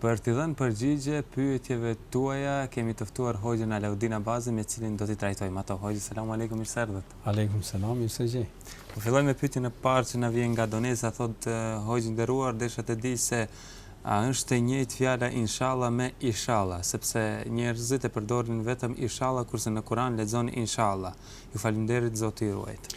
Për t'i dhënë përgjigje pyetjeve tuaja kemi të ftuar hoxhën Alaudin Abazin me të cilin do t'i trajtojmë ato. Hoxhë selam alejkum mirë se erdhët. Alejkum selam mirë se gjej. Po filloj me pyetjen e parë që na vjen nga Donesa thotë Hoxhë i nderuar desha të di se a është e njëjtë fjala inshalla me ishalla sepse njerëzit e përdorin vetëm ishalla kurse në Kuran lexon inshalla. Ju faleminderit Zoti ju ruajtë.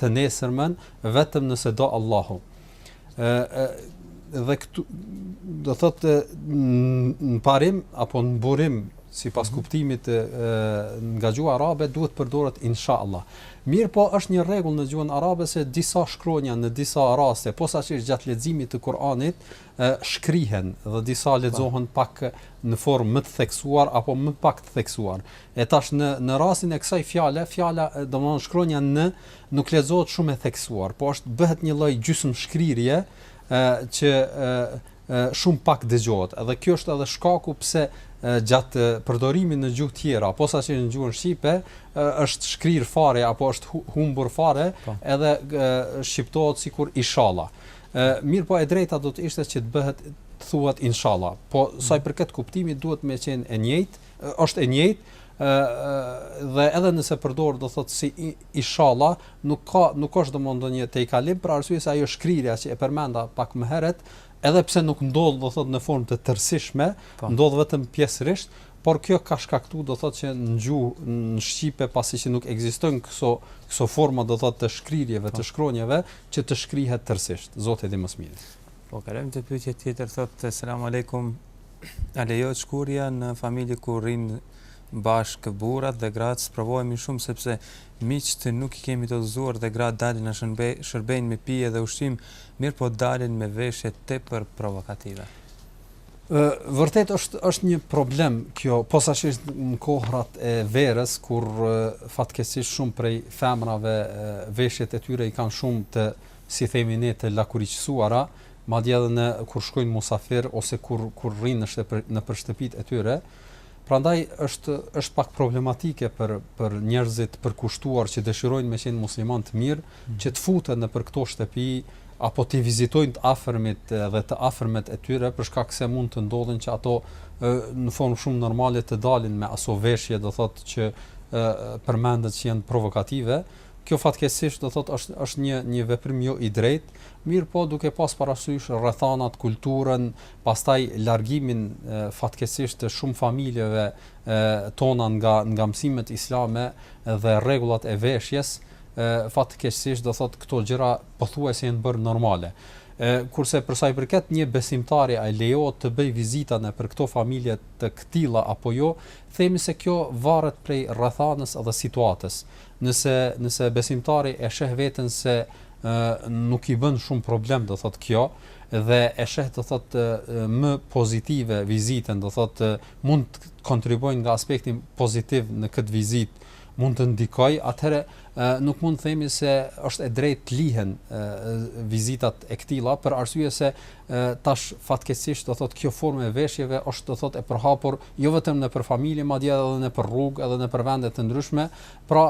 të nesërmen vetëm nëse do Allahu. Ë dhe këtu do thotë në parim apo në burim sipas mhm. kuptimit e, nga gjuha arabe duhet përdoret inshallah. Mirëpo është një rregull në gjuhën arabe se disa shkronja në disa raste, posaçërisht gjatë leximit të Kuranit, shkrihen dhe disa lexohen pak në formë më të theksuar apo më pak të theksuar. E tash në në rastin e kësaj fjale, fjala domethënë shkronja në nuk lexohet shumë e theksuar, po është bëhet një lloj gjysmë shkrirje ë që ë shumë pak dëgjohet. Edhe kjo është edhe shkaku pse gjatë përdorimit në gjuhë tjera, posaçërisht në gjuhën shqipe, është shkrirë fare apo është humbur fare, po. edhe shqiptohet sikur ishalla. E, mirëpo e drejta do të ishte që të bëhet të thuhet inshallah. Po sa i përket kuptimit duhet me qenë e njëjtë, është e njëjtë, dhe edhe nëse përdor do thotë si ishalla nuk ka nuk është domosdoshmë ndonjë tejkalim për arsye se ajo shkrirja që e përmenda pak më herët edhe pse nuk ndodh do thotë në formë të tërësishme po. ndodh vetëm pjesërisht por kjo ka shkaktu do thotë që në gjuhën shqipe pasi që nuk ekzistojnë këso këso forma do thotë të shkrirjeve të po. shkronjave që të shkrihet tërësisht Zoti e di më së miri. Po kalojmë te pyetja tjetër thotë selam alejkum a lejohet shkuarja në familje ku rrinë bashkë burrat dhe gratë sprovohemi shumë sepse miqtë nuk i kemi të udhëzuar dhe gratë dalin na shërbejnë me pije dhe ushqim mirëpo dalin me veshje tepër provokative. Ë vërtet është është një problem kjo, posaçërisht në kohrat e verës kur fatkeqësisht shumë prej femrave veshjet e tyre i kanë shumë të si themi ne të lakuriqësuara, madje edhe në kur shkojnë musafir ose kur kur rrinë në shtëpi nëpër shtëpitë e tyre, Prandaj është është pak problematike për për njerëzit të përkushtuar që dëshirojnë me qenë musliman të mirë, mhm. që të futen nëpër këto shtëpi apo t'i vizitojnë të afërmit dhe të afërmet e tyre për shkak se mund të ndodhin që ato në formë shumë normale të dalin me aso veshje do thotë që përmendet që janë provokative, kjo fatkeqësisht do thotë është është një një veprim jo i drejtë, mirëpo duke pas parasysh rrethanat, kulturën, pastaj largimin fatkeqësisht të shumë familjeve tona nga nga mësimet islame dhe rregullat e veshjes, fatkeqësisht do thotë këto gjëra pothuajse janë bërë normale. Kurse për sa i përket një besimtari a i lejohet të bëjë vizita nëpër këto familje të këtilla apo jo, themi se kjo varet prej rrethanës dhe situatës. Nëse nëse besimtari e sheh veten se ë nuk i bën shumë problem do thotë kjo dhe e sheh do thotë më pozitive vizitën do thotë mund të kontribuojnë nga aspekti pozitiv në këtë vizitë mund të ndikojë, atëherë nuk mund të themi se është e drejtë të lihen vizitat e këtilla për arsye se tash fatkeqësisht do thotë kjo formë e veshjeve është do thotë e përhapur jo vetëm nëpër familje madje edhe nëpër rrugë edhe nëpër vende të ndryshme Pra,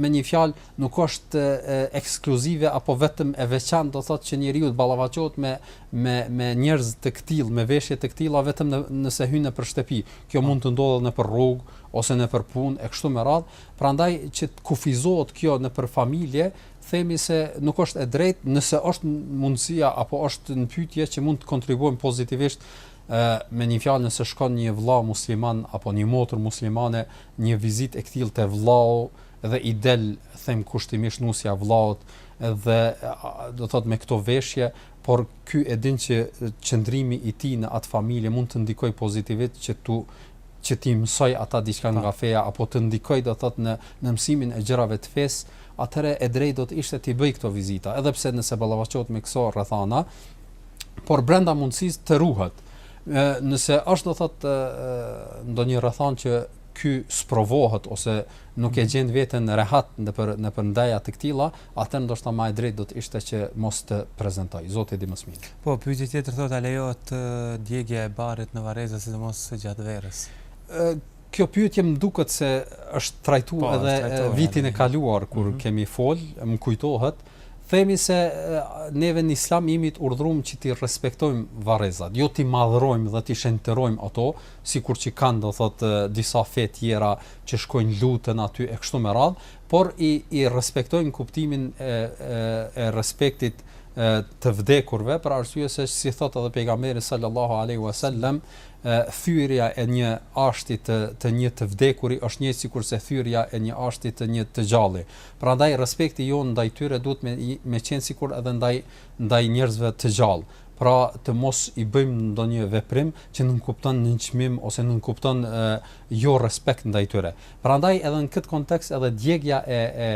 me një fjalë, nuk është ekskluzive apo vetëm e veçantë, do thotë që njeriu të ballafaqohet me me me njerëz të këtillë, me veshje të këtilla vetëm në, nëse hyn nëpër shtëpi. Kjo mund të ndodhë edhe nëpër rrugë ose nëpër punë e kështu me radhë. Prandaj që të kufizohet kjo nëpër familje, themi se nuk është e drejtë, nëse është mundësia apo është në pyetje që mund të kontribuojmë pozitivisht me një fjalë nëse shkon një vëlla musliman apo një motër muslimane Një vizitë e këtillë te vllau dhe i del them kushtimisht nusja e vllaut dhe do thotë me këto veshje, por ky e din që qëndrimi i tij në atë familje mund të ndikojë pozitivisht që t'u që t'i mësojë ata diçka nga feja apo të ndikojë do thotë në në mësimin e gjërave të fesë, atëherë e drejtë do të ishte t'i bëjë këto vizita, edhe pse nëse ballafaqohet me këso rrethana, por brenda mundësisë të ruhet. Nëse është do thotë ndonjë rrethanë që ky sprovohet ose nuk e mhm. gjen veten rehat nëpër nëpër ndeja të këtilla, atëherë ndoshta më e drejtë do të ishte që mos të prezantojë. Zoti di më së miri. Po pyetja tjetër thotë a lejohet djegia e barit në varreza sidomos gjatë verës? Ë kjo pyetje më duket se është trajtuar po, edhe vitin e kaluar kur mm -hmm. kemi fol, më kujtohet Themi se neve në Islam jemi të urdhëruar që t'i respektojmë varrezat, jo t'i madhërojmë dhe t'i shenjtërojmë ato, sikur që kanë do thotë disa fe tjera që shkojnë luten aty e kështu me radhë, por i i respektojmë në kuptimin e e, e respektit e të vdekurve për arsye se si thotë edhe pejgamberi sallallahu alaihi wasallam thyrja e një ashti të të një të vdekuri është një sikurse thyrja e një ashti të një të gjalli. Prandaj respekti jonë ndaj tyre duhet me me qenë sikur edhe ndaj ndaj njerëzve të gjallë. Pra të mos i bëjmë ndonjë veprim që nënkupton nënçmim ose nënkupton jo respekt ndaj tyre. Prandaj edhe në këtë kontekst edhe djegia e e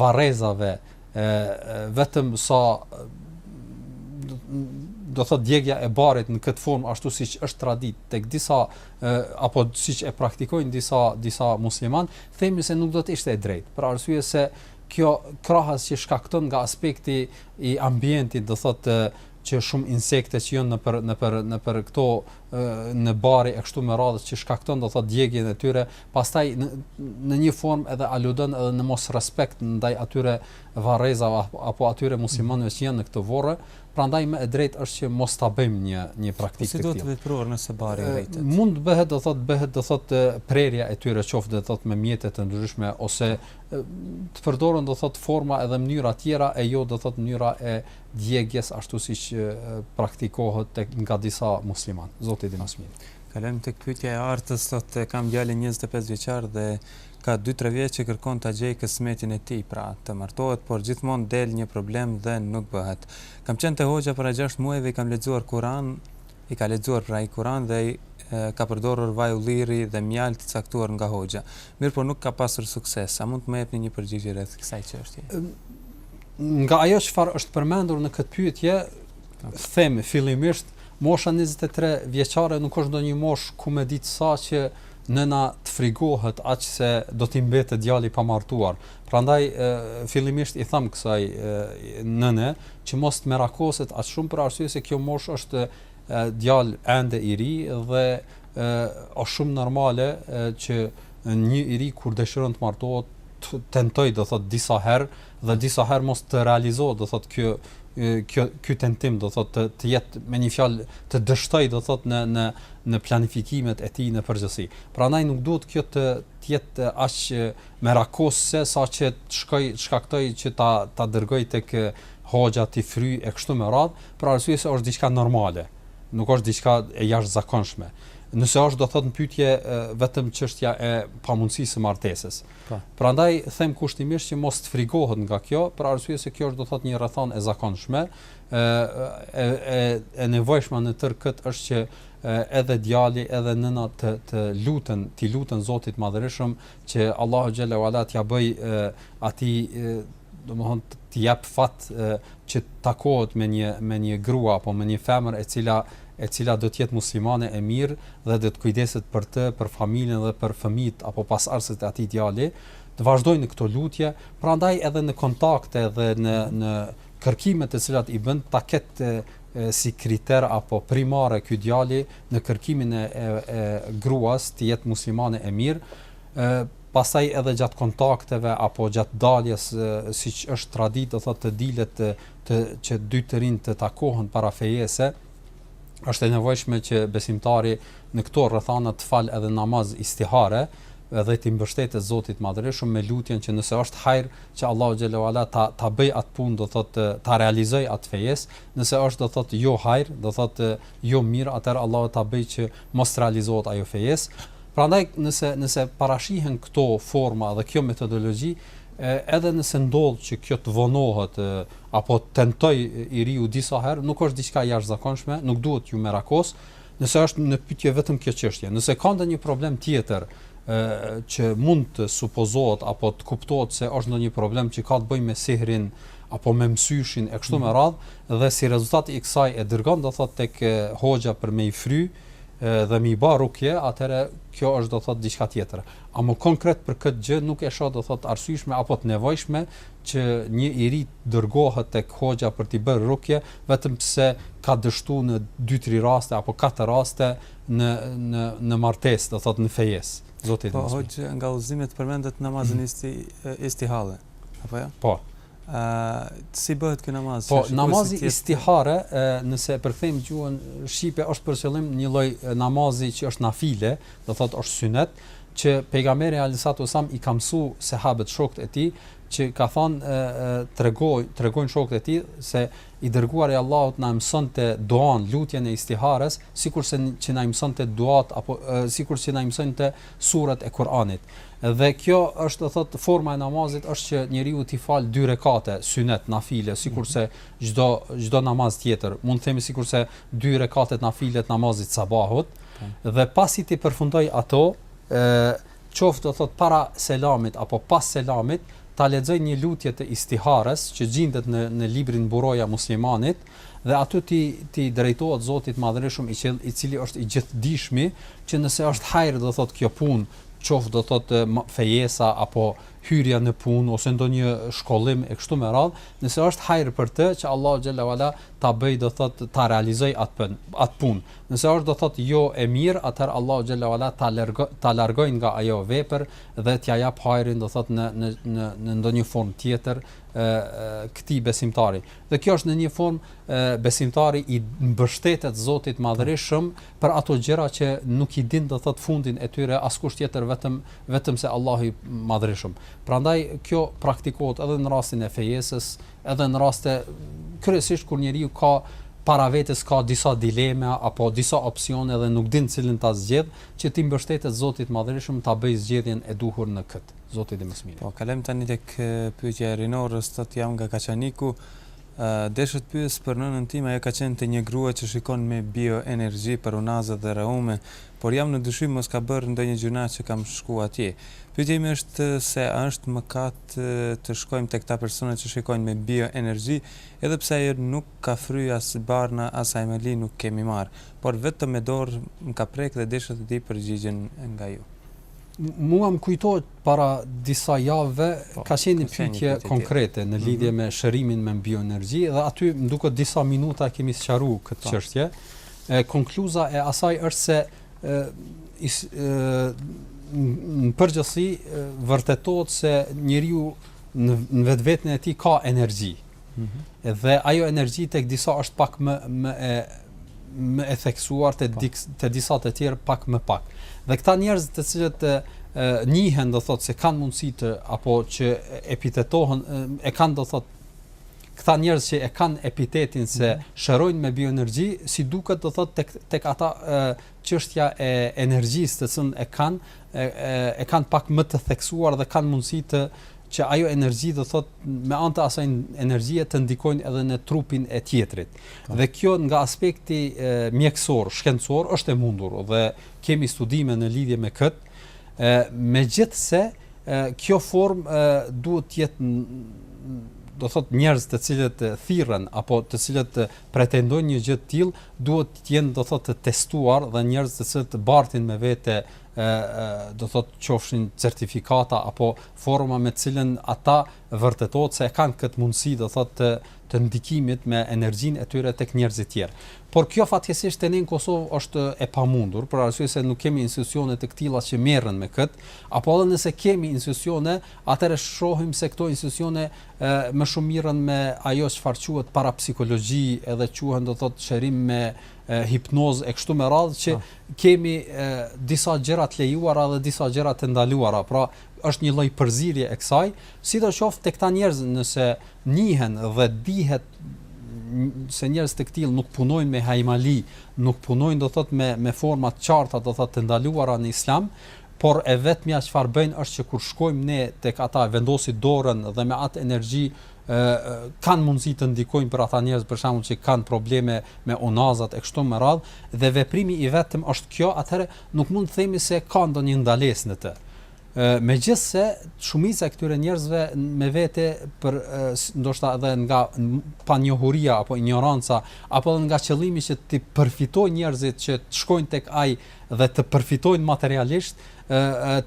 varrezave e vetëm sa do thot djegja e barit në këtë formë ashtu siç është traditë tek disa e, apo siç e praktikojnë disa disa musliman, Themi se nuk do të ishte e drejtë, për arsye se kjo krahas që shkakton nga aspekti i ambientit, do thotë që shumë insekte që janë nëpër nëpër nëpër këto në bari e kështu me radhë që shkakton do thotë djegien e tyre, pastaj në, në një formë edhe aludon edhe në mos respekt ndaj atyre varrezave apo atyre muslimanëve që janë në këto vorre, Prandaj më e drejtë është që mos ta bëjmë një një praktikë të tillë. Po si do të veprohet nëse bari rritet? Mund të bëhet do thotë bëhet do thotë prerja e tyre qoftë do thotë me mjete të ndryshme ose të përdoren do thotë forma edhe mënyra tjera e jo do thotë mënyra e djegjes ashtu siç praktikohet tek nga disa musliman. Zoti di më së miri. Kalojmë tek pyetja e radhës, thotë kam djalin 25 vjeçar dhe ka dy tre vjet që kërkon ta gjejë kësmetin e tij, pra, të martohet, por gjithmonë del një problem dhe nuk bëhet. Kam qenë te hoxha para gjashtë muajve i kam lexuar Kuran, i ka lexuar pra ai Kuran dhe ai ka përdorur vaj ulliri dhe mjaltë të caktuar nga hoxha, mirëpo nuk ka pasur sukses. A mund të më jepni një përgjigje rreth kësaj çështje? Nga ajo çfarë është përmendur në këtë pyetje, themi fillimisht mosha 23 vjeçare nuk është ndonjë moshë ku me ditë sa që nëna të frigohet aq se do t'i mbetet djali pa martuar. Prandaj fillimisht i tham kësaj nëne që mos të merakoset aq shumë për arsye se kjo moshë është djal ende i ri dhe është shumë normale që një i ri kur dëshiron të martohet tentoj do thot disa herë dhe disa herë mos të realizohet do thotë kjo kjo ky tentim do thotë të, të jetë me një fjalë të dështoj do thotë në në në planifikimet e tij në përgjithësi. Prandaj nuk duhet kjo të të jetë aq merakosëse sa që të shkoj të shkaktoj që ta ta dërgoj tek hoxha t'i fry e kështu me radh, për arsye se është diçka normale. Nuk është diçka e jashtëzakonshme. Nëse është do thotë në pyetje vetëm çështja e pamundësisë së martesës. Po. Prandaj them kushtimisht që mos të frigohet nga kjo, për arsye se kjo është do thotë një rrethanë e zakonshme, ë e e e nevojshme në tërë këtë është që edhe djali edhe nëna të të luten, t'i luten Zotit madhërishëm që Allahu xhelle ue ala t'ia bëj atij domthon t'i jap fat që të takohet me një me një grua apo me një femër e cila e cila do të jetë muslimane e mirë dhe do të kujdeset për të, për familjen dhe për fëmijët apo pasardhësit e atij djali, të vazhdojë në këto lutje, prandaj edhe në kontakte dhe në në kërkimet të cilat i bën ta ketë si kriter apo primare ky djali në kërkimin e, e, e gruas të jetë muslimane e mirë, pastaj edhe gjatë kontakteve apo gjatë daljes siç është traditë do thotë të dilet të, të që dy të rinjtë të takohen para fejese është e nevojshme që besimtari në këto rrethana të fal edhe namaz istihare dhe t'i mbështetet Zotit Madhërishëm me lutjen që nëse është hajr që Allahu xhele ue ala ta ta bëj atë punë do thotë ta realizoj atë fejesë, nëse është do thotë jo hajr, do thotë jo mirë atëherë Allahu ta bëjë që mos të realizohet ajo fejesë. Prandaj nëse nëse parashihen këto forma dhe kjo metodologji, edhe nëse ndodh që kjo të vonohet apo tenton i riu disa herë, nuk është diçka e jashtëzakonshme, nuk duhet me u merakos, nëse është në pyetje vetëm kjo çështje. Nëse ka ndonjë problem tjetër ë që mund të supozohet apo të kuptohet se është ndonjë problem që ka të bëjë me sihrin apo me mësyshin e kështu me mhm. radh, dhe si rezultat i kësaj e dërgon do thotë tek hoxha për me i fry dhe me i ba rukje atëherë kjo është do thotë diçka tjetër a më konkret për këtë gjë nuk e shoh do thotë arsyeshme apo të nevojshme që një i ri dërgohet tek hoxha për t'i bërë rukje vetëm pse ka dështuar në dy tri raste apo katër raste në në në martesë do thotë në fejesë zoti po hoxhë nga udhëzimet përmendët namazin isti istihare apo jo po Ë si bëhet ky namaz? Po namazi istihare, nëse e përkthejmë gjuhën shqipe është për qëllim një lloj namazi që është nafile, do thotë është synet që pejgamberi alejhi salatu selam i ka mësu sahabët shokët e tij, që ka thonë tregoj, tregojnë shokët e tij se i dërguar i Allahut na mësonte duan lutjen e istihares, sikurse që na mësonte duat, apo sikurse që na mësonte surat e Kur'anit. Dhe kjo është, do thotë, forma e namazit është që njeriu t'i falë dy rekate, synet, nafile, sikurse çdo çdo namaz tjetër. Mund të themi sikurse dy rekatet nafile të namazit të sabahut dhe pasi t'i përfundojë ato, ë qoftë do thotë para selamit apo pas selamit, ta lexojë një lutje të istihares që gjendet në në librin Mburoja e muslimanit, dhe aty t'i t'i drejtohet Zotit të Madhërishëm i i cili është i gjithdijshmi që nëse është hajër do thotë kjo punë qoftë do thotë fejesa apo hyrja në punë ose ndonjë shkollim e kështu me radhë, nëse është hajër për të që Allahu xhalla wala ta bëjë do thotë ta realizojë atë pun, atë punë. Nëse është do thotë jo e mirë, atëherë Allahu xhalla wala ta largo, ta largojë nga ajo vepër dhe t'ia japë hajrin do thotë në në në në ndonjë formë tjetër ë këtij besimtari. Dhe kjo është në një formë besimtari i mbështetet Zotit të madhërishëm për ato gjëra që nuk i din do thotë fundin e tyre askush tjetër vetëm vetëm se Allahu i madhërishëm. Prandaj kjo praktikohet edhe në rastin e fejesës, edhe në raste kryesisht kur njeriu ka para vetes ka disa dilema apo disa opsione dhe nuk din cilin ta zgjedhë, që t'i mbështetet Zotit të madhërishëm ta bëjë zgjedhjen e duhur në këtë. Zoti di më së miri. Po, kalojmë tani tek pyetja e Rinorës, thotë jam nga Kaçaniku. Deshta të pyes për nënën time, ajo ka qenë te një grua që shikon me bioenergji për unazat dhe reumë, por jam në dyshim mos ka bërë ndonjë gjynah që kam shku atje. Pyetja ime është se a është mëkat të shkojmë te këta persona që shikojnë me bioenergji, edhe pse ajo nuk ka fry as barna as hajmali nuk kemi marrë, por vetëm me dorë më ka prek dhe deshta të di përgjigjen nga ju. Mu m'u ka kujtu para disa javëve po, ka qenë një pyetje konkrete në lidhje mm -hmm. me shërimin me bioenergji dhe aty më duket disa minuta e kemi sqaruar këtë po. çështje. E konkluza e asaj është se e, is, e, në përgjithësi vërtetohet se njeriu në vetveten e tij ka energji. Mm -hmm. Dhe ajo energji tek disa është pak më më e më e theksuar te po. dik, te disa të tjerë pak më pak. Dhe këta njerëz të cilët e, njihen do thotë se kanë mundësitë apo që epitetohen e kanë do thotë këta njerëz që e kanë epitetin se mhm. shërojnë me bioenergji, si duket do thotë tek tek ata çështja e energjisë të cilën e kanë e kanë pak më të theksuar dhe kanë mundësi që ajo energji do thotë me anë të asaj energjie të ndikojnë edhe në trupin e tjetrit. Po. Dhe kjo nga aspekti mjekësor, shkencor është e mundur dhe kemi studime në lidhje me kët. Megjithëse kjo formë duhet të jetë do thotë njerëz të cilët thirren apo të cilët pretendojnë një gjë të tillë, duhet të jenë do thotë të testuar dhe njerëz të cilët të bartin me vete ë do thotë qofshin certifikata apo forma me të cilën ata vërtetohet se e kanë këtë mundësi do thotë të të ndikimit me energjinë e tyre tek njerëzit e tjerë. Por kjo fatkeqësisht tani në Kosovë është e pamundur, për arsye se nuk kemi institucione të këtilla që merren me kët, apo edhe nëse kemi institucione, atëherë shohim se këto institucione më shumë mirren me ajo çfarë quhet parapsikologji edhe quhen do thot shërim me hipnoz e kështu me radhë që ah. kemi e, disa gjëra të lejuara dhe disa gjëra të ndaluara. Pra, është një lloj përzierje e kësaj, sidoqoftë tek këta njerëz nëse njihen dhe dihet se njerëz të këtill nuk punojnë me hajmali, nuk punojnë do thot me me forma të qarta do thot të ndaluara në islam, Por e vetmja çfarë bëjnë është që kur shkojmë ne tek ata vendosin dorën dhe me atë energji ë kanë mundësi të ndikojnë për ata njerëz për shembull që kanë probleme me unazat e kështu me radh dhe veprimi i vetëm është kjo, atëherë nuk mund të themi se ka ndonjë ndalesë në të. Ë megjithse shumica e këtyre njerëzve me vete për ndoshta edhe nga panjohuria apo injoranca apo edhe nga qëllimi që ti përfitojnë njerëzit që të shkojnë tek ai dhe të përfitojnë materialisht,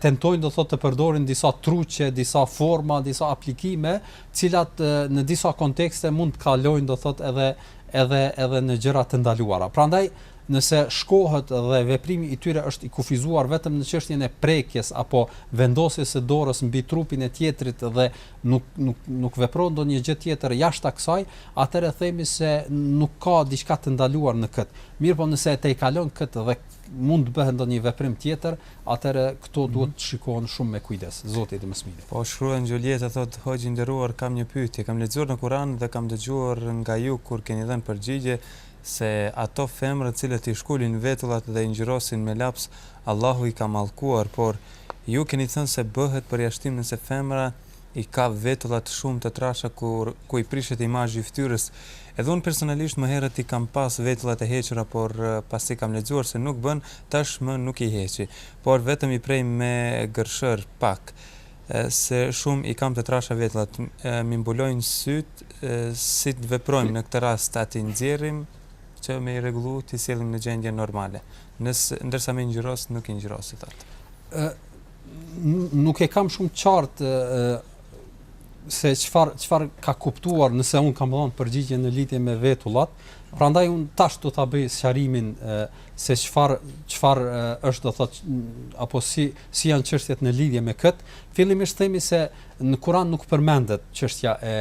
tentojnë do thotë të përdorin disa truqe, disa forma, disa aplikime, të cilat në disa kontekste mund të kalojnë do thotë edhe edhe edhe në gjëra të ndaluara. Prandaj nëse shkohet dhe veprimi i tyre është i kufizuar vetëm në çështjen e prekjes apo vendosjes së dorës mbi trupin e tjetrit dhe nuk nuk nuk veprojnë ndonjë gjë tjetër jashtë kësaj, atëherë themi se nuk ka diçka të ndaluar në këtë. Mirpo nëse e tejkalon këtë dhe mund të bëhet ndonjë veprim tjetër, atëherë këto mhm. duhet të shikohen shumë me kujdes. Zoti i di më së miri. Po shkruan Julieta thotë, "Hoxhë i nderuar, kam një pyetje. Kam lexuar në Kur'an dhe kam dëgjuar nga ju kur keni dhënë përgjigje se ato femra të cilat i shkulin vetullat dhe i ngjyrosin me laps Allahu i ka mallkuar por ju keni thënë se bëhet përjashtim nëse femra i ka vetullat shumë të trasha ku ku i prishet imazhi i fytyrës edhe unë personalisht më herët i kam pas vetullat e hequra por pasi kam lexuar se nuk bën tash më nuk i heqi por vetëm i prej me gërshërë pak se shumë i kam të trasha vetullat mi mbulojnë sytë si të veprojmë në këtë rast a ti nxjerrim që me i rregullu ti sjellim në gjendje normale Nëse, ndërsa me ngjyros nuk i ngjyros, i thotë. Ë nuk e kam shumë të qartë se çfar çfar ka kuptuar nëse un kam dhënë përgjigje në lidhje me vetullat, prandaj un tash do ta bëj sqarimin se çfar çfar është do thot apo si si janë çështjet në lidhje me kët. Fillimisht themi se në Kur'an nuk përmendet çështja e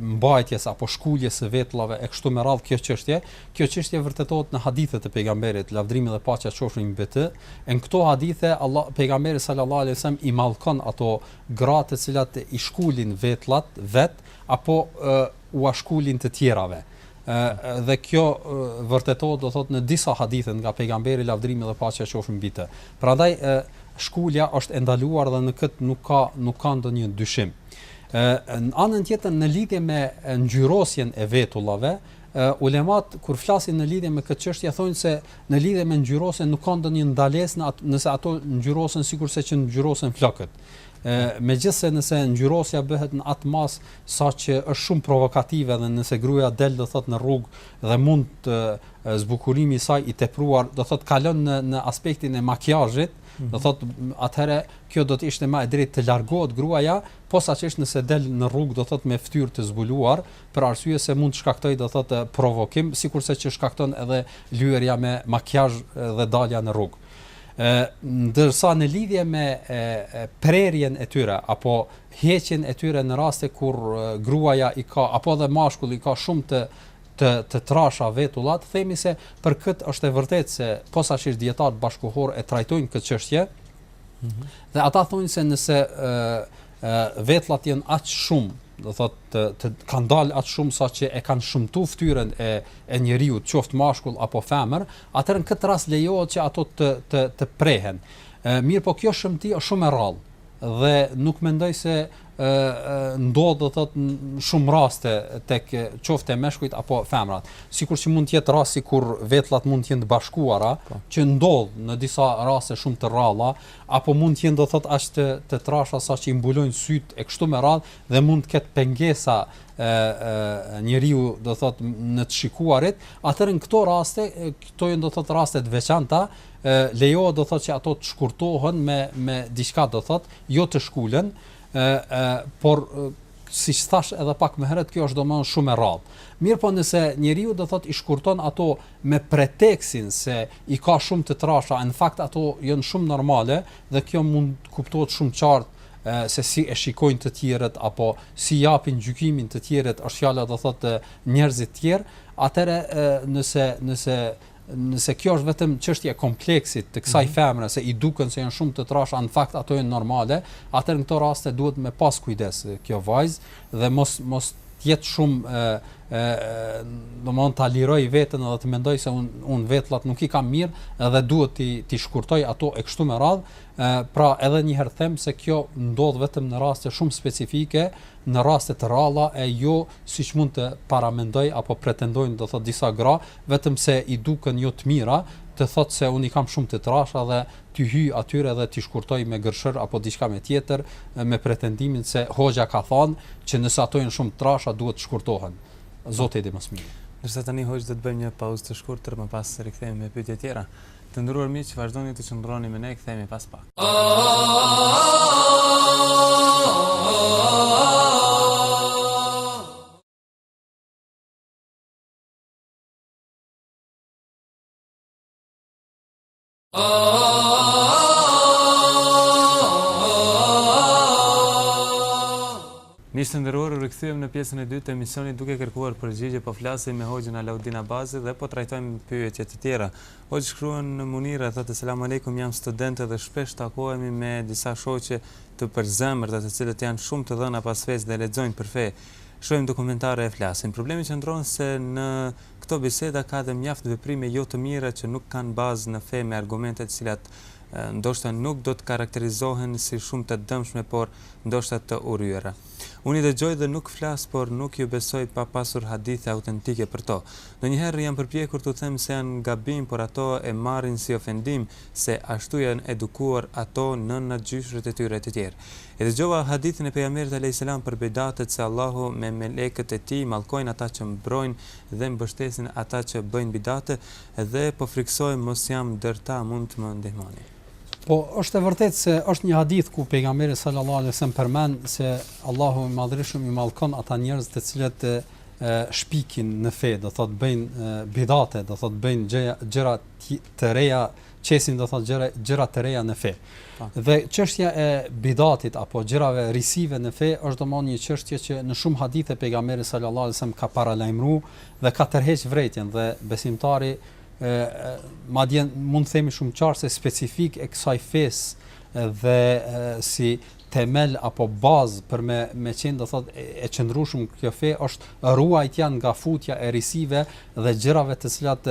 mbajtjes apo shkuljes së vetullave e kështu me radhë kjo çështje, Kjo çështje vërtetohet në hadithe të pejgamberit, lavdrimi dhe paqja qofshin mbi të, e në këto hadithe Allah, pejgamberi sallallahu alejhi wasallam i mallkon ato gra të cilat i shkulin vetllat e veta apo e, ua shkulin të tjerave. E, dhe kjo e, vërtetohet do thot në disa hadithe nga pejgamberi lavdrimi dhe paqja qofshin mbi të. Prandaj e, shkulja është e ndaluar dhe në këtë nuk ka nuk ka ndonjë dyshim. Ë në anën tjetër në lidhje me ngjyrosjen e vetullave, Ulemat kur flasin në lidhje me këtë çështje thonë se në lidhje me ngjyrosjen nuk ka ndonjë ndalesë në atë, nëse ato ngjyrosen sikurse që ngjyrosen flokët. Ë megjithëse nëse ngjyrosja bëhet në atë masë saqë është shumë provokative dhe nëse gruaja del do thotë në rrugë dhe mund të zbukurimi i saj i tepruar do thotë kalon në në aspektin e makiazhit, mhm. do thotë atëherë kjo do të ishte më e drejtë të largohet gruaja, posaçërisht nëse del në rrugë do thotë me fytyrë të zbuluar, për arsye se mund të shkaktojë, do thotë, provokim, sikurse që shkakton edhe lyerja me makiazh dhe dalja në rrugë. Ë, ndërsa në lidhje me e, prerjen e tyre apo heqjen e tyre në raste kur gruaja i ka apo edhe mashkulli i ka shumë të të të trasha vetullat, themi se për këtë është e vërtetë se posaçërisht dijetarët bashkëkohorë e trajtojnë këtë çështje. Mm -hmm. Dhe ata thonë se nëse ë Vetllat janë aq shumë, do të thotë të, të kanë dalë aq shumë sa që e kanë shëmtuar fytyrën e e njeriut, qoftë mashkull apo femër, atëherë në këtë rast lejohet që ato të të të prehen. Ë mirëpo kjo shëmti është shumë e rrallë dhe nuk mendoj se ë ndodh do thot shumë raste tek qoftë meshkujt apo femrat. Sikur që mund të jetë rasti kur vetllat mund të jenë të bashkuara, po. që ndodh në disa raste shumë të rralla, apo mund të jenë do të thotë aq të të trasha saqë i mbulojnë sytë e kështu me radhë dhe mund të ketë pengesa ë ë njeriu do të thotë në të shikuarit, atëherë në këto raste, këto janë do të thotë raste të veçanta, ë lejohet do të thotë që ato të shkurtohen me me diçka do të thotë, jo të shkulen, ë ë por Siç thashë edhe pak më herët, kjo është domethënë shumë e rrallë. Mirëpo nëse njeriu do thotë i shkurton ato me preteksin se i ka shumë të trasha, në fakt ato janë shumë normale dhe kjo mund të kuptohet shumë qartë se si e shikojnë të tjerët apo si japin gjykimin të tjerët, është fjala do thotë njerëzit të tjerë, atëherë nëse nëse nëse kjo është vetëm çështje e kompleksit të kësaj mm -hmm. femre se i duken se janë shumë të trasha në fakt ato janë normale, atëherë në këto raste duhet me pas kujdes kjo vajzë dhe mos mos të jetë shumë ë ë domthon ta lirojë veten edhe të mendojë se un un vetllat nuk i kam mirë edhe duhet t'i t'i shkurtoj ato e kështu me radh, ë pra edhe një herë them se kjo ndodh vetëm në raste shumë specifike, në raste të rralla e jo siç mund të paramendojnë apo pretendojnë do thot disa gra, vetëm se i duken jo të mira, të thotë se unë i kam shumë të trasha dhe t'i hyj atyre dhe t'i shkurtoj me gërshërë apo diçka tjetër, me pretendimin se hoxha ka thënë që nëse ato janë shumë të trasha duhet të shkurtohen. Po. Zoti e di më së miri. Ndërsa tani hoxhë do të bëjmë një pauzë të shkurtër, më pas rikthehemi me pyetje tjera. Të nderuar miq, vazhdoni të qëndroni me ne, kthehemi pas pak. Miq të nderuar, u rikthyem në pjesën e dytë të emisionit duke kërkuar përgjigje. Po flasim me hoxhën Alaudin Abazi dhe po trajtojmë pyetje të tjera. Hoxhë shkruan Munira, thotë selam alejkum, jam studente dhe shpesh takohemi me disa shoqe të përzemërta, të cilët janë shumë të dhëna pas fesë dhe lexojnë për fe. Shohim dokumentare e flasim. Problemi qëndron se në këto biseda ka edhe mjaft veprime jo të mira që nuk kanë bazë në fe me argumente të cilat ndoshta nuk do të karakterizohen si shumë të dëmshme por ndoshta të urryera. Unë i dëgjoj dhe nuk flas por nuk ju besoj pa pasur hadithe autentike për to. Ndonjëherë jam përpjekur t'u them se janë gabim por ato e marrin si ofendim se ashtu janë edukuar ato nënat gjyshret e tyre e të tjerë e dëgjova hadithin e pejgamberit alejhi selam për bidatet se Allahu me melekët e tij mallkojnë ata që mbrojnë dhe mbështesin ata që bëjnë bidate dhe po frikësohem mos jam ndër ta mund të më ndihmoni. Po është e vërtetë se është një hadith ku pejgamberi sallallahu alejhi selam përmend se Allahu i madhërisëm i mallkon ata njerëz të cilët shpikin në fe, do thotë bëjnë bidate, do thotë bëjnë gjëra të reja qesin do thotë gjëra gjëra të reja në fe. Po. Dhe çështja e bidatit apo gjërave risive në fe është domethënë një çështje që në shumë hadithe pejgamberi sallallahu alajhi wasallam ka paralajmëruar dhe ka tërheq vërejtjen dhe besimtari ë madje mund të themi shumë qartë se specifikë e kësaj feje dhe e, si temel apo bazë për me me qenë do thotë e, e qëndrueshme kjo fe është ruajtja nga futja e risive dhe gjërave të cilat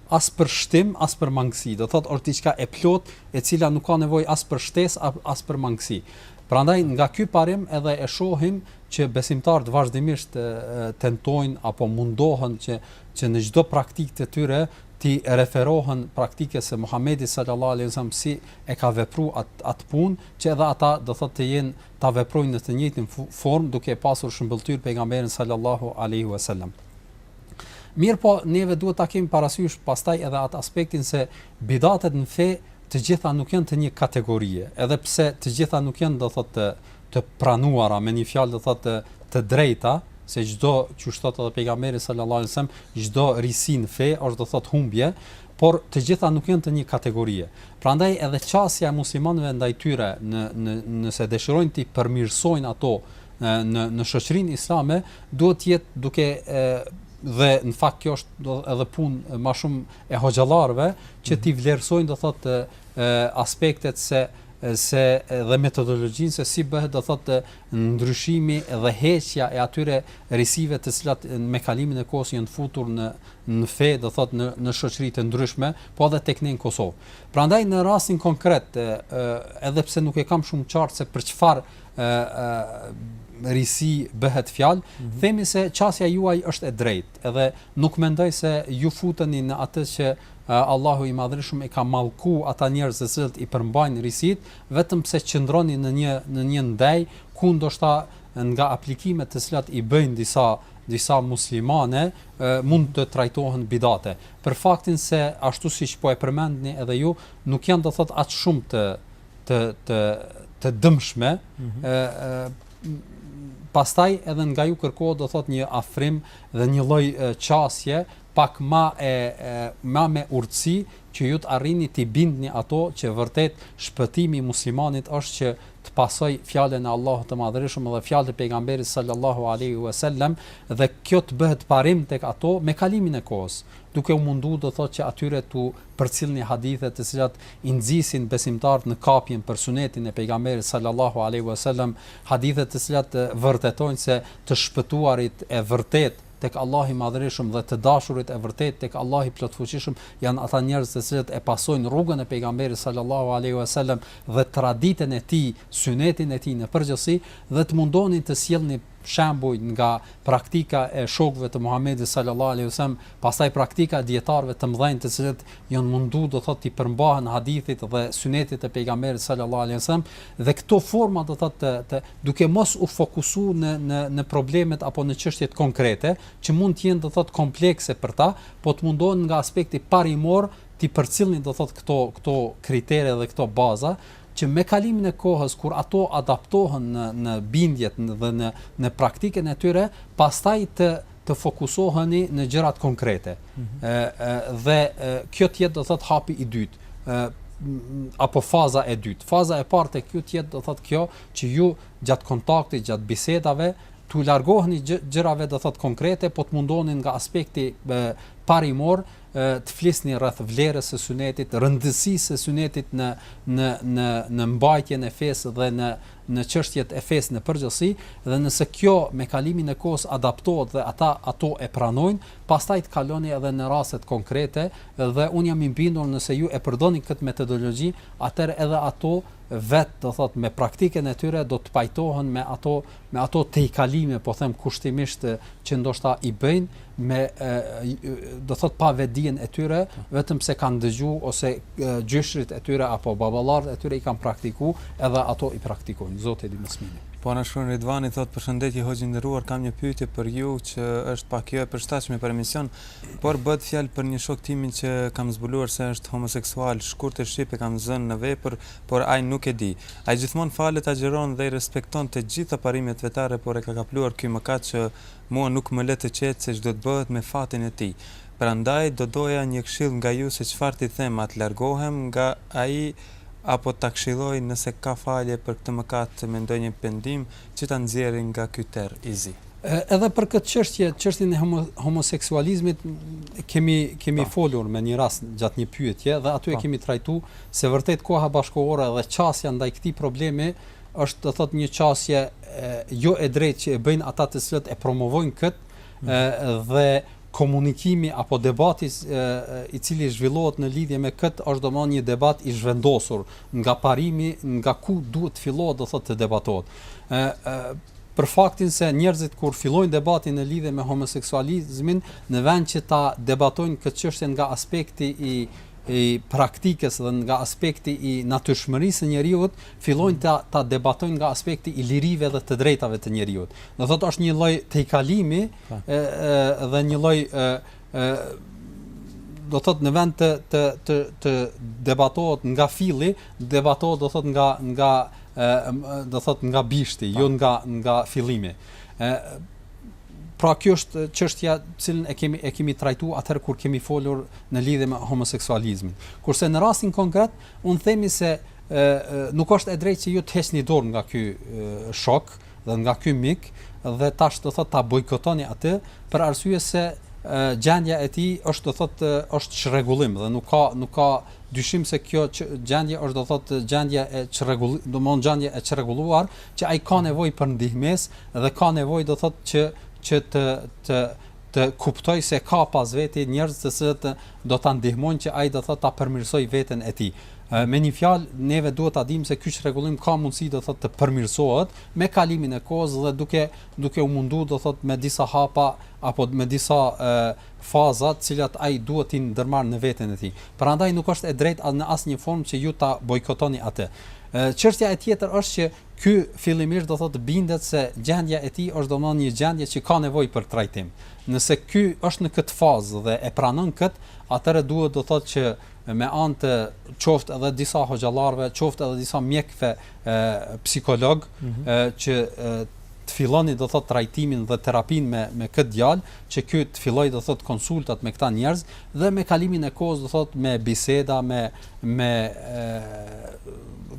As për shtim, as për mangësi. Do të thotë është diçka e plotë, e cila nuk ka nevojë as për shtesë, as për mangësi. Prandaj nga ky parim edhe e shohim që besimtarët vazhdimisht tentojnë apo mundohen që që në çdo praktikë të tyre t'i referohen praktikës së Muhamedit sallallahu alaihi wasallam si e ka vepruar atë at punë që edhe ata do thotë të jenë ta veprojnë në të njëjtën formë duke e pasur shëmbëlltyrë pejgamberin sallallahu alaihi wasallam. Mirëpo neve duhet ta kemi parasysh pastaj edhe atë aspektin se bidatet në fe të gjitha nuk janë të një kategorie, edhe pse të gjitha nuk janë do thotë të, të pranuara me një fjalë do thotë të, të drejta, se çdo, siç thotë edhe pejgamberi sallallahu alajhi wasallam, çdo risi në fe është do thotë humbje, por të gjitha nuk janë të një kategorie. Prandaj edhe qasja e muslimanëve ndaj tyre në, në nëse dëshirojnë t'i përmirësojnë ato në në shoqërinë islame Duhet të jetë duke dhe në fakt kjo është edhe punë më shumë e hoxhallarëve që t'i vlerësojnë do thotë aspektet se se dhe metodologjinë se si bëhet do thotë ndryshimi dhe heqja e atyre risive të cilat me kalimin e kohës janë futur në në fe do thotë në në shoqëri të ndryshme, po edhe tek ne në Kosovë. Prandaj në rastin konkret edhe pse nuk e kam shumë qartë se për çfarë risi bëhet fjalë, mm -hmm. themi se qasja juaj është e drejtë, edhe nuk mendoj se ju futeni në atë që Allahu i Madhërishëm i ka mallku ata njerëz të cilët i përmbajnë risitë, vetëm pse qëndroni në një në një ndejë ku ndoshta nga aplikimet të cilat i bëjnë disa disa muslimane mund të trajtohen bidate. Për faktin se ashtu siç po e përmendni edhe ju, nuk janë do thotë aq shumë të të të të dëmshme, mm -hmm. ë pastaj edhe nga ju kërkohet do thotë një afrim dhe një lloj qasje pak më e, e më me urtësi që ju të arrini t'i bindni ato që vërtet shpëtimi i muslimanit është që të pasojë fjalën e Allahut të Madhërishëm dhe fjalët e pejgamberit sallallahu alaihi wasallam dhe kjo të bëhet parim tek ato me kalimin e kohës. duke u mundu do thotë që atyre t'u përcillni hadithe të cilat i nxisin besimtarët në kapjen për sunetin e pejgamberit sallallahu alejhi ve sellem hadithe të cilat vërtetojnë se të shpëtuarit e vërtetë tek Allahu i Madhërishëm dhe të dashurit e vërtetë tek Allahu i Plotfuqishëm janë ata njerëz të cilët e pasojnë rrugën e pejgamberit sallallahu alejhi ve sellem dhe traditën e tij, sunetin e tij në përgjithësi dhe të mundoheni të sjellni shembuj nga praktika e shokëve të Muhamedit sal-lallahu alejhi ve sellem, pastaj praktika e dijetarëve të mëdhenj të cilët janë mundu do thotë t'i përmbahen hadithit dhe synetit të pejgamberit sal-lallahu alejhi ve sellem dhe këto forma do thotë të të duke mos u fokusu në në në problemet apo në çështjet konkrete që mund të jenë do thotë komplekse për ta, po të mundoheni nga aspekti parimor t'i përcillni do thotë këto këto kritere dhe këto baza, që me kalimin e kohës kur ato adaptohen në në bindjet dhe në në praktikën e tyre, pastaj të të fokusoheni në gjërat konkrete. Mm -hmm. ë ë dhe ë, kjo të jetë do thot hapi i dytë. ë apo faza e dytë. Faza e parë tek kjo të jetë do thot kjo që ju gjatë kontaktit, gjatë bisedave, tu largoheni gjërave do thot konkrete, po të mundoheni nga aspekti e, parimor të flisni rreth vlerës së sunetit, rëndësisë së sunetit në në në në mbajtjen e fesë dhe në në çështjet e fesë në përgjithësi dhe nëse kjo me kalimin e kohës adaptohet dhe ata ato e pranojnë, pastaj të kaloni edhe në rastet konkrete dhe un jam i bindur nëse ju e përdorni këtë metodologji, atëherë edhe ato vet do thot me praktikën e tyre do të pajtohen me ato me ato tejkalime, po them kushtimisht që ndoshta i bëjnë me do thot pa vetdijen e tyre, vetëm pse kanë dëgju ose gjyshrit e tyre apo baballarët e tyre i kanë praktiku, edhe ato i praktikojnë. Zoti di më së miri. Po na shkruan Ridvani thot përshëndetje hoxhë i nderuar kam një pyetje për ju që është pak jo e përshtatshme për emision por bëhet fjalë për një shok timin që kam zbuluar se është homoseksual shkurt e shqip e kam zënë në vepër por ai nuk e di. Ai gjithmonë falet, agjëron dhe i respekton të gjitha parimet fetare por e ka kapluar ky mëkat që mua nuk më le të qetë se ç'do të bëhet me fatin e tij. Prandaj do doja një këshillë nga ju se çfarë t'i them a të largohem nga ai apo ta këshilloj nëse ka falje për këtë mëkat me ndonjë pendim që ta nxjerri nga ky terr i zi. Edhe për këtë çështje, çështjen e homoseksualizmit kemi kemi folur me një rast gjatë një pyetje dhe aty e kemi trajtuar se vërtet koha bashkëkohore dhe qasja ndaj këtij problemi është do thotë një qasje jo e drejtë që e bëjnë ata të cilët e promovojnë këtë mhm. dhe komunikimi apo debati i cili zhvillohet në lidhje me këtë është do thotë një debat i zhvendosur nga parimi nga ku duhet të fillohet do thotë të debatohet. ë për faktin se njerëzit kur fillojnë debatin në lidhje me homoseksualizmin, në vend që ta debatojnë këtë çështje nga aspekti i i praktikës dhe nga aspekti i natyrshmërisë së njeriut, fillojnë ta ta debatojnë nga aspekti i lirive dhe të drejtave të njeriut. Do thotë është një lloj tejkalimi ë po. ë dhe një lloj ë do thot në vend të të të të debatohet nga filli, debatohet do thot nga nga ë do thot nga bishti, jo nga nga fillimi. ë Pra kjo është çështja të cilën e kemi e kemi trajtuar atëherë kur kemi folur në lidhje me homoseksualizmin. Kurse në rastin konkret, un themi se ë nuk është e drejtë që ju të heqni dorë nga ky shok, dhe nga ky mik dhe tash do thotë ta bojkotoni atë për arsye se gjendja e tij është do thotë është çrregullim dhe nuk ka nuk ka dyshim se kjo gjendje është do thotë gjendja e çrregull do mund gjendja e çrregulluar që ai ka nevojë për ndihmë dhe ka nevojë do thotë që që të të të kuptoj se ka pas vetit njerëz të cilët do ta ndihmojnë që ai do thotë ta përmirësojë veten e tij. Me një fjalë, neve duhet ta dimë se ky çrregullim ka mundësi do thotë të përmirësohet me kalimin e kohës dhe duke duke u mundu do të thotë me disa hapa apo me disa faza të cilat ai duhet t'i ndërmarrë në veten e tij. Prandaj nuk është e drejtë në asnjë formë që ju ta bojkotoni atë. Çështja e tjetër është që Ky fillimisht do thotë bindet se gjendja e tij është do thotë një gjendje që ka nevojë për trajtim. Nëse ky është në këtë fazë dhe e pranon këtë, atëherë duhet do thotë që me anë të qoftë edhe disa hoxhallarëve, qoftë edhe disa mjekëve psikolog mm -hmm. që të filloni do thot trajtimin dhe terapinë me me këtë djalë që ky të fillojë do thot konsultat me këta njerëz dhe me kalimin e kohës do thot me biseda me me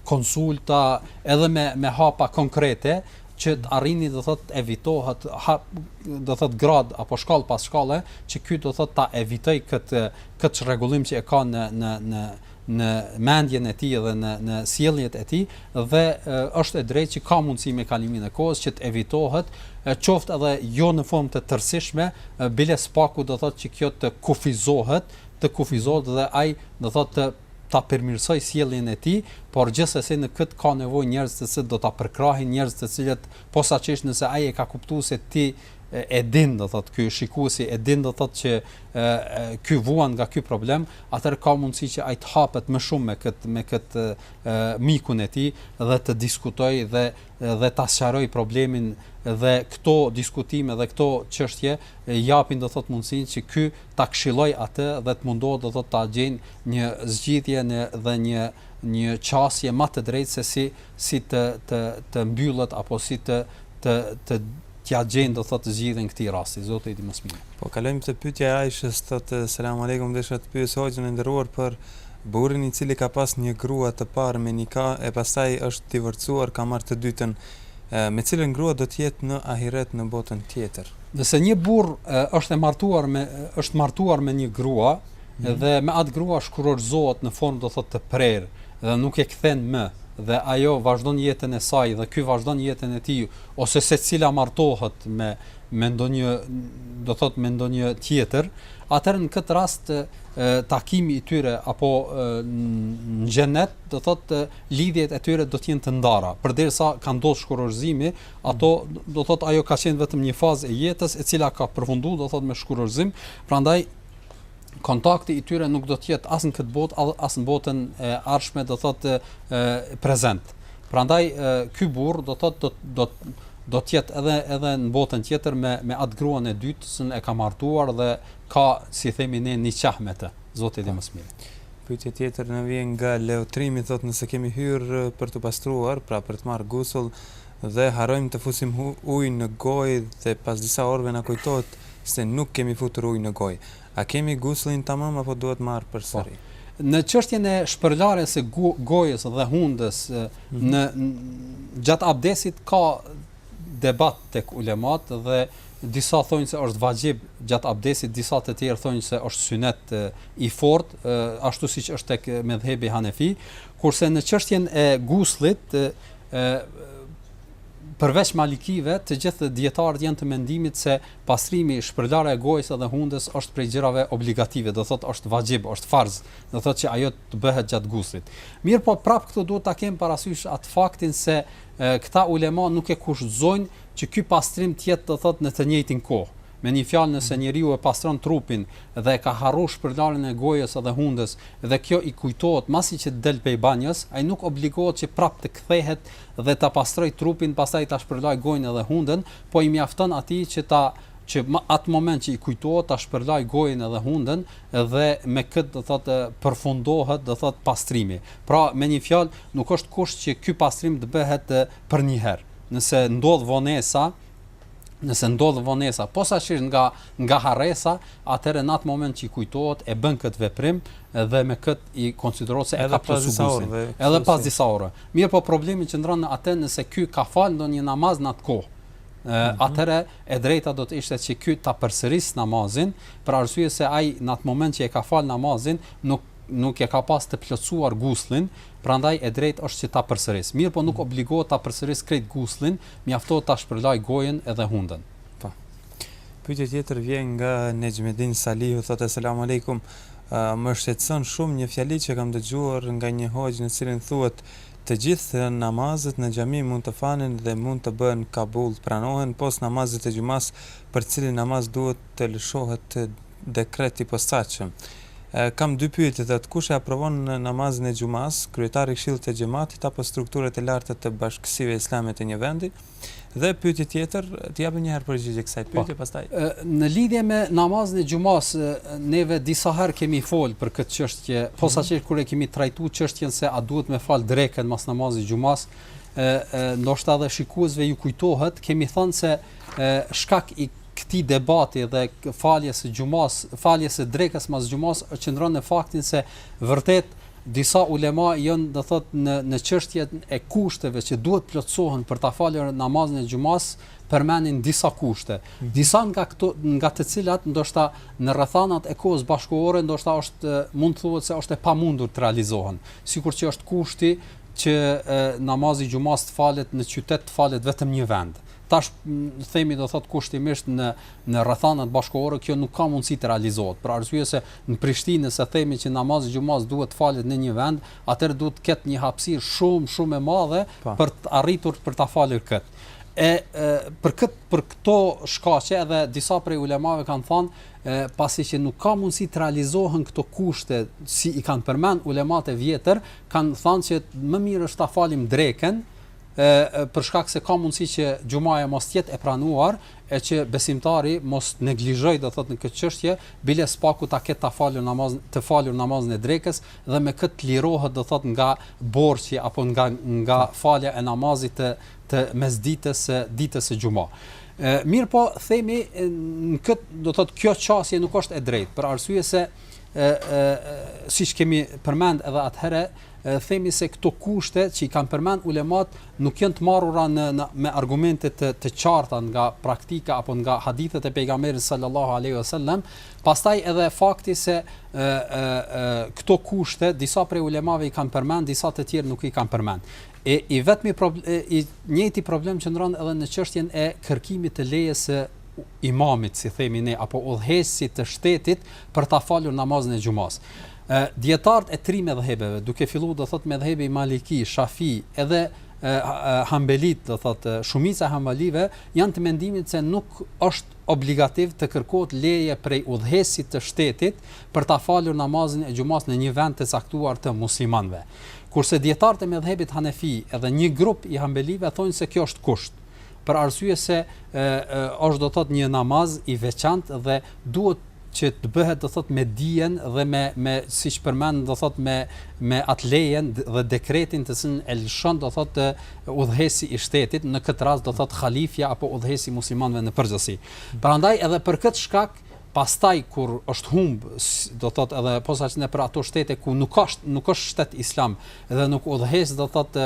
konsulta edhe me me hapa konkrete që të arrini do thot evitohet hap do thot grad apo shkallë pas shkalle që ky do thot ta evitoj këtë këtë çrregullim që e ka në në në në mendjen e tij dhe në në sjelljet e tij dhe e, është e drejtë që ka mundësi me kalimin e kohës që të evitohet e qoftë edhe jo në formë të tërësishme, bile s'paku do thotë që kjo të kufizohet të kufizohet dhe ai do thotë të ta përmirësojë sjelljen e tij, por gjithsesi në këtë ka nevojë njerëz të cilët do ta përkrahin, njerëz të cilët posaçërisht nëse ai e ka kuptu se ti e din do thotë ky shikuesi e din do thotë që ky vuan nga ky problem, atëherë ka mundësi që ai të hapet më shumë me këtë me këtë mikun e tij dhe të diskutojë dhe dhe ta sqarojë problemin dhe këto diskutime dhe këto çështje japin do thotë mundësinë që ky ta këshillojë atë dhe të mundohet do thotë ta gjejnë një zgjidhje në dhe një një qasje ma të drejtë se si si të të të mbyllet apo si të të të t'ia gjejnë do thotë zgjidhjen këtij rasti zoti e di më së miri. Po kalojmë te pyetja e Aishës thotë selam alejkum desha të pyes hoxhën e nderuar për burrin i cili ka pas një grua të parë me nikah e pastaj është divorcuar ka marrë të dytën me cilën grua do të jetë në ahiret në botën tjetër. Nëse një burrë është e martuar me është martuar me një grua mm. dhe me atë grua shkurorzohet në formë do thotë të prerë dhe nuk e kthen më dhe ajo vazhdon jetën e saj dhe ky vazhdon jetën e tij ose secila martohet me me ndonjë do të thotë me ndonjë tjetër, atëherë në këtë rast takimi i tyre apo në xhenet do thotë lidhjet e tyre do të jenë të ndara. Përderisa ka ndodhur shkurorëzimi, ato do thotë ajo ka qenë vetëm një fazë e jetës e cila ka përfunduar do thotë me shkurorëzim, prandaj kontakti i tyre nuk do të jetë as në këtë botë as në botën e ardhshme do thotë prezent. Prandaj ky burrë do thotë do do do të jetë edhe edhe në botën tjetër me me atë gruan e dytë që e ka martuar dhe ka si themi ne niqah me të. Zoti i di më së miri. Pyetja tjetër na vjen nga Leotrimi thotë nëse kemi hyrë për të pastruar, pra për të marrë gusull, dhe harrojmë të fusim ujë në gojë dhe pas disa orëve na kujtohet se nuk kemi futur ujë në gojë. A kemi guslin tamam apo duhet marrë përsëri? Po. Në çështjen e shpërlarjes së gojës dhe hundës në gjatë abdesit ka debat tek ulemat dhe disa thonë se është vaxhib gjatë abdesit, disa të tjerë thonë se është synet i fortë, ashtu siç është tek medhhebi hanefi, kurse në çështjen e guslit Ë përveç malikive, të gjithë dijetarët janë të mendimit se pastrimi, shpërlarja e gojës edhe hundës është prej gjërave obligative, do thotë është vaxhib, është farz, do thotë që ajo të bëhet gjatë guslit. Mirëpo prapë këtu duhet ta kem parasysh atë faktin se e, këta ulema nuk e kushtëzojnë që ky pastrim të jetë do thotë në të njëjtën kohë. Me një fjalë nëse njeriu e pastron trupin dhe e ka harru shpërlarjen e gojës edhe hundës dhe kjo i kujtohet masi që del pej banjos, ai nuk obligohet që prap të kthehet dhe ta pastrojë trupin pastaj ta shpërlajë gojën edhe hundën, po i mjafton atij që ta që atë moment që i kujtohet ta shpërlajë gojën edhe hundën dhe me këtë do thot përfundohet do thot pastrimi. Pra me një fjalë nuk është kusht që ky pastrim të bëhet përnjëherë. Nëse ndodh vonesa, nëse ndodh vonesa posaçërisht nga nga harresa, atëherë në atë moment që i kujtohet e bën këtë veprim dhe me kët i konsiderohet se e ka plotësuar guslin. Edhe pas disa orëve. Mirëpo problemi qëndron në atë nëse ky ka fal ndonjë namaz në atë kohë. Mm -hmm. Atëherë e drejta do të ishte që ky ta përsërisë namazin, për arsye se ai në atë moment që e ka fal namazin nuk nuk e ka pas të plotësuar guslin, prandaj e drejtë është që ta përsërisë. Mirëpo nuk mhm. obligohet ta përsërisë krejt guslin, Mjafton ta shpërlajë gojën edhe hundën. Po. Pyetja tjetër vjen nga Nexhmedin Salihu thotë selam alejkum më shqetëson shumë një fjali që kam dëgjuar nga një hoxhë në cilin thuhet të gjithë namazet në xhami mund të falen dhe mund të bëhen kabul pranohen pos namazit të xhumasë për cilin namaz duhet të lëshohet dekret i posaçëm. Kam dy pyetje të thotë, kush e aprovon namazin e xhumasë, kryetari i këshillit të xhematit apo strukturat e larta të bashkësisë islame të një vendi? Dhe pyetje tjetër, të japim një herë përgjigje kësaj pyetje pastaj. Po. Në lidhje me namazin e xhumasë, neve disa herë kemi fol për këtë çështje, posaçërisht kur e kemi trajtuar çështjen se a duhet me fal drekën mas namazit të xhumasë, ndoshta edhe shikuesve ju kujtohet, kemi thënë se shkak i këtij debati dhe faljes së xhumas, faljes së drekës mas xhumas qëndron në faktin se vërtet disa ulema do thot në në çështjet e kushteve që duhet plotësohen për ta falur namazin e xhumas përmendin disa kushte. Mhm. Disa nga këto nga të cilat ndoshta në rrethanat e kohës bashkëkohore ndoshta është mund të thuhet se është e pamundur të realizohen, sikur që është kushti që e, namazi i xhumas të falet në qytet të falet vetëm në një vend. tash themi do thot kushtimisht në në rrethanat bashkëkohore kjo nuk ka mundësi të realizohet për arsye se në Prishtinë nëse themi që namazi i xhumas duhet të falet në një vend, atëherë duhet të ketë një hapësirë shumë shumë të madhe pa. Po. për të arritur për ta falur kët. E, e për kët për këto shkaqe edhe disa prej ulemave kanë thënë e pasi që nuk ka mundësi të realizohen këto kushte si i kanë përmend ulemat e vjetër, kanë thënë se më mirë është ta falim drekën, e për shkak se ka mundësi që xhumaja mos të jetë e pranuar e që besimtari mos të neglizhojë do thotë në këtë çështje, bile së paku ta ketë ta falur namazin, të falur namazin e drekës dhe me këtë lirohet do thotë nga borxhi apo nga nga falja e namazit të të mesditës së ditës së xhuma. Mirëpo themi në këtë do thotë kjo çështje nuk është e drejtë për arsye se ë ë siç kemi përmend edhe atëherë themi se këto kushte që i kanë përmend ulemat nuk janë të marrura në, në me argumente të, të qarta nga praktika apo nga hadithet e pejgamberit sallallahu alaihi wasallam, pastaj edhe fakti se e, e, e, këto kushte disa prej ulemave i kanë përmend, disa të tjerë nuk i kanë përmend. E i vetmi problem i njëjti problem qëndron edhe në çështjen e kërkimit të lejes së imamit, si themi ne, apo udhëheqësit të shtetit për ta falur namazin e xhumas. E, dijetarët e tri medhhebeve, duke filluar do thotë medhhebi Maliki, Shafi, edhe e, e, Hambelit, do thotë shumica e Hambelive janë të mendimit se nuk është obligativ të kërkohet leje prej udhëheqësit të shtetit për ta falur namazin e xhumas në një vend të caktuar të muslimanëve. Kurse dijetarët e medhhebit Hanefi edhe një grup i Hambelive thonë se kjo është kusht për arsye se e, e, është do thotë një namaz i veçantë dhe duhet që të bëhet do thot me dijen dhe me me siç përmend do thot me me atë lejen dhe dekretin të cilin e lëshon do thot udhëheqësi i shtetit në këtë rast do thot halifja apo udhëheqësi i muslimanëve në përgjithësi. Prandaj edhe për këtë shkak pastaj kur është humb do thot edhe posaçërisht për ato shtete ku nuk ka nuk ka shtet islam dhe nuk udhëheq do thot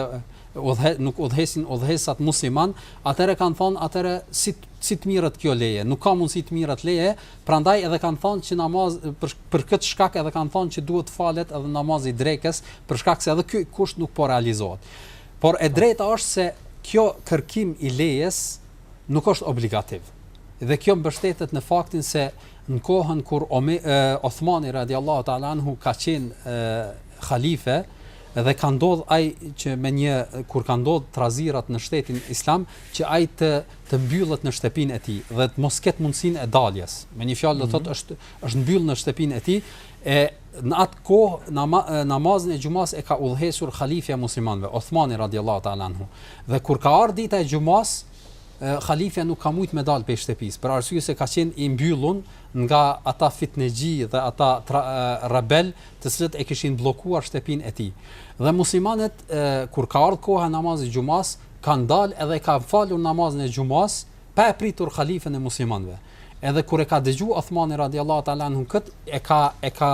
udhë nuk udhëheqin udhëheqësat musliman, atëherë kanë thonë atëherë si Si të mirret kjo leje? Nuk ka mundësi të mirret leje, prandaj edhe kanë thënë që namaz për për këtë shkak edhe kanë thënë që duhet të falet edhe namazi i drekës, për shkak se edhe ky kusht nuk po realizohet. Por e drejta është se kjo kërkim i lejes nuk është obligativ. Dhe kjo mbështetet në faktin se në kohën kur Ome, e, Osmani radiallahu ta'ala anhu ka qenë e, khalife, dhe ka ndodh ai që me një kur kanë ndodh trazirat në shtetin islam që ai të të mbyllet në shtëpinë e tij dhe të mos ketë mundësinë e daljes. Me një fjalë do të thotë është është mbyll në shtëpinë e tij e në atë kohë nama, namazin e xhumas e ka udhëhequr halifja e muslimanëve, Osmani radhiyallahu ta'ala anhu. Dhe kur ka ardhur dita e xhumas, halifja nuk ka mujt me dal prej shtëpisë, për arsye se ka qenë i mbyllur nga ata fitnexhi dhe ata tra, rebel, të cilët e kishin bllokuar shtëpinë e tij. Dhe muslimanët kur ka ardhur koha e namazit të xhumas, kanë dalë edhe e kanë falur namazin e xhumasë pa e pritur halifen e muslimanëve. Edhe kur e ka dëgju Uthmani radiallahu ta'ala anhu kët e ka e ka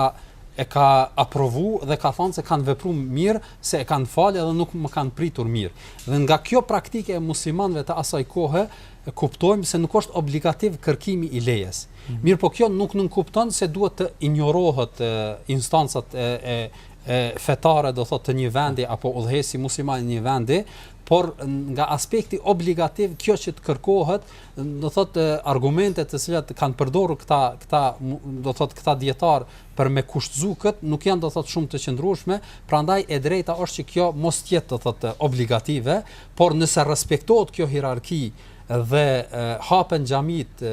e ka aprovu dhe ka thënë se kanë vepruar mirë se e kanë falë edhe nuk më kanë pritur mu. Dhe nga kjo praktikë e muslimanëve të asaj kohe e kuptojmë se nuk është obligativ kërkimi i lejes. Mm -hmm. Mirëpo kjo nuk nënkupton se duhet të injorohen e, instancat e, e fetare do thotë të një vendi apo udhëheqësi musliman i një vendi, por nga aspekti obligativ kjo që të kërkohet, do thotë argumentet të cilat kanë përdorur këta këta do thotë këta dietar për me kushtzu kët nuk janë do thotë shumë të qëndrueshme, prandaj e drejta është që kjo mos të jetë do thotë obligative, por nëse respektohet kjo hierarki dhe hapen xhamit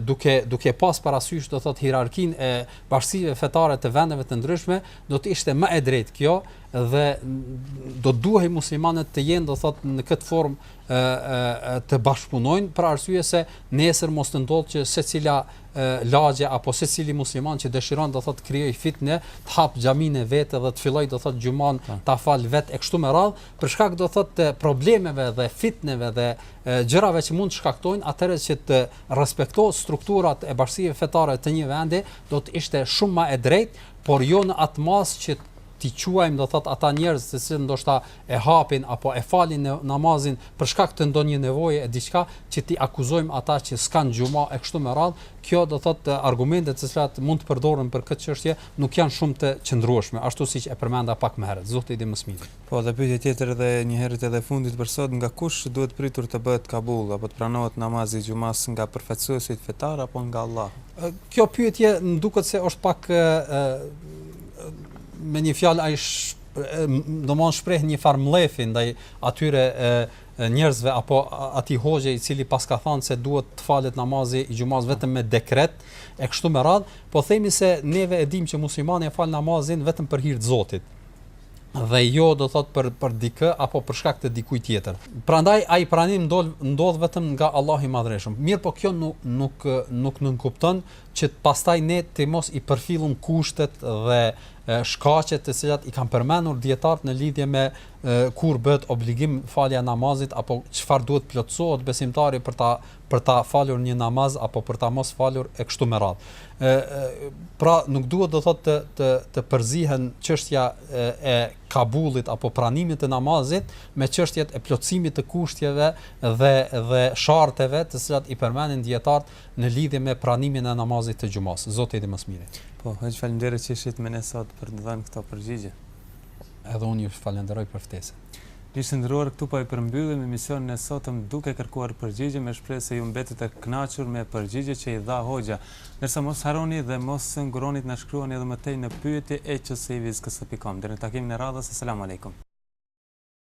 duke duke pas parasysh do thot hierarkinë e bashkësive fetare të vendeve të ndryshme, do të ishte më e drejtë kjo dhe do të duhej muslimanët të jenë do thot në këtë formë ë ë të bashkëpunojnë për arsye se nesër mos të ndodhë që secila lagje apo secili musliman që dëshiron do thot të krijojë fitne, të hap xhamin e vetë dhe të fillojë do thot xhuman ta fal vet e kështu me radh, për shkak do thot të problemeve dhe fitneve dhe gjërave që mund të shkaktojnë atëherë që të respekto strukturat e bashkësive fetare të një vendi, do të ishte shumë më e drejtë, por jo në atë masë që t'i quajmë do thot ata njerëz të cilët ndoshta e hapin apo e falin namazin për shkak të ndonjë nevoje e diçka që t'i akuzojmë ata që s'kan xhuma e kështu me radhë kjo do thot argumentet të cilat mund të përdoren për këtë çështje nuk janë shumë të qëndrueshme ashtu siç e përmenda pak më herët Zoti e di më së miri Po, dhe pyetja tjetër edhe njëherit edhe e fundit për sot, nga kush duhet pritur të bëhet kabul, apo të pranohet namazi i xhumasë, nga përfaqësuesit fetar apo nga Allahu? Kjo pyetje më duket se është pak ë me një fjalë ai domthon shpreh një farë mllefi ndaj atyre ë njerëzve apo atij hoxhe i cili paska thënë se duhet të falet namazi i xhumasë vetëm me dekret e kështu me radhë, po themi se neve e dimë që muslimani e fal namazin vetëm për hir të Zotit. dhe jo do thot për për dikë apo për shkak të dikujt tjetër. Prandaj ai pranim ndodh ndodh vetëm nga Allahu i Madhërishëm. Mirëpo kjo nuk nuk nuk nënkupton që pastaj ne të mos i përfillim kushtet dhe shkaqet të cilat i kanë përmendur dijetarët në lidhje me kur bëhet obligim falja e namazit apo çfarë duhet plotësojë besimtari për ta për ta falur një namaz apo për ta mos falur e kështu me radhë. Ë pra nuk duhet do thotë të të të përzihen çështja e, e kabullit apo pranimit të namazit me çështjet e plotësimit të kushteve dhe dhe sharteve të cilat i përmendin dijetarët në lidhje me pranimin e namazit të xhumasë. Zoti e di më së miri. Po, hoxhë faleminderit që ishit me ne sot për të dhënë këto përgjigje. Edhe unë ju falënderoj për ftesën. Miq të nderuar, këtu po e përmbyllim emisionin e sotëm duke kërkuar përgjigje me shpresë se ju mbetët të kënaqur me përgjigjet që i dha Hoxha. Ndërsa mos harroni dhe mos ngurroni të na shkruani edhe më tej në pyetje et qsivizkësë pikë kom. Deri në takimin e radhës, Eselamu Alejkum.